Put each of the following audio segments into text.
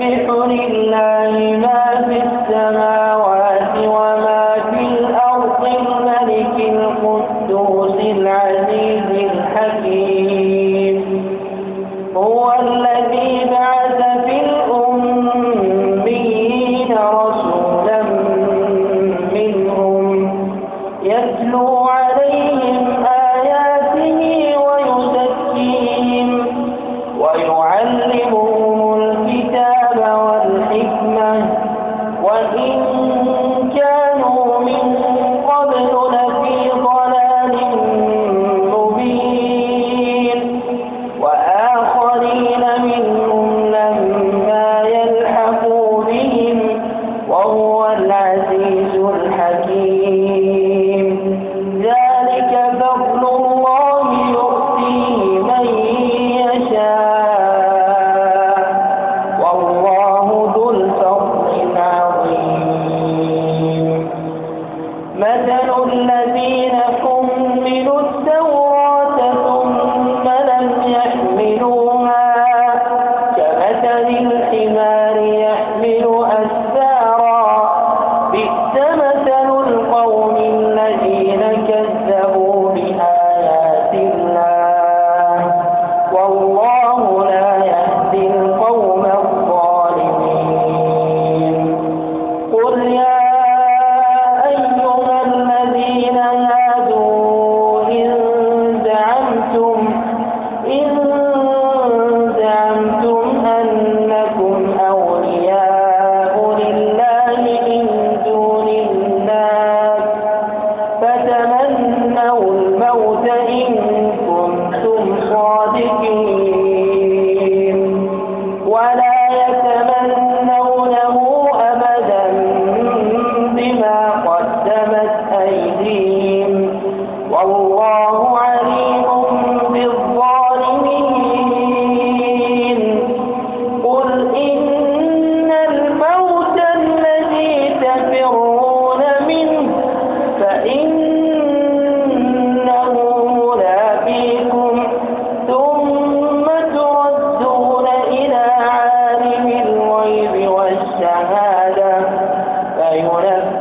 بحر الله مثل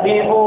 people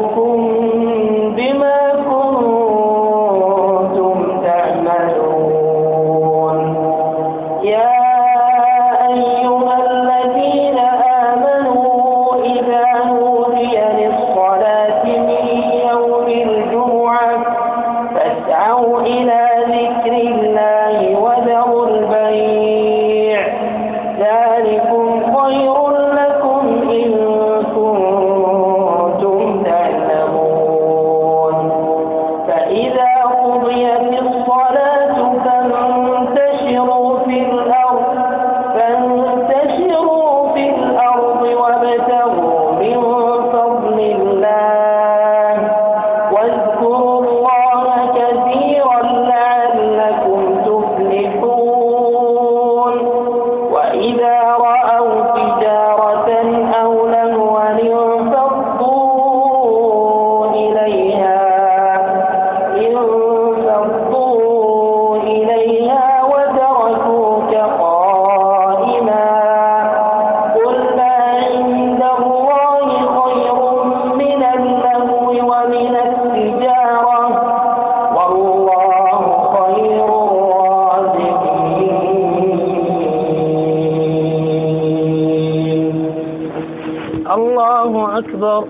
الله أكبر.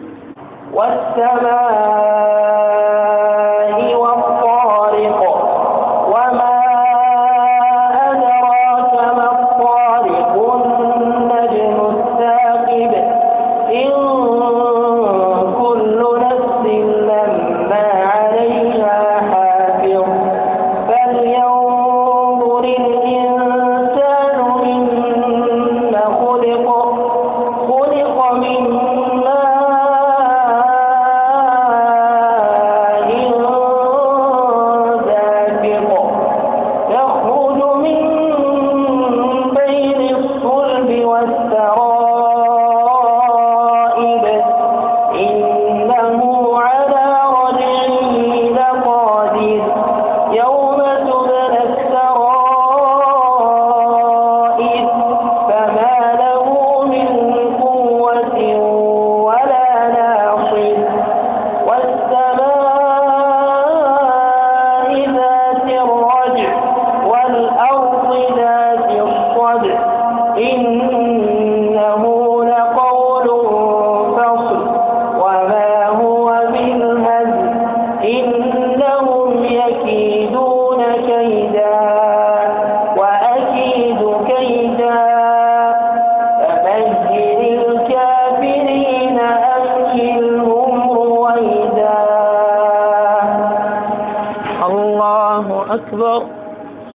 والسماء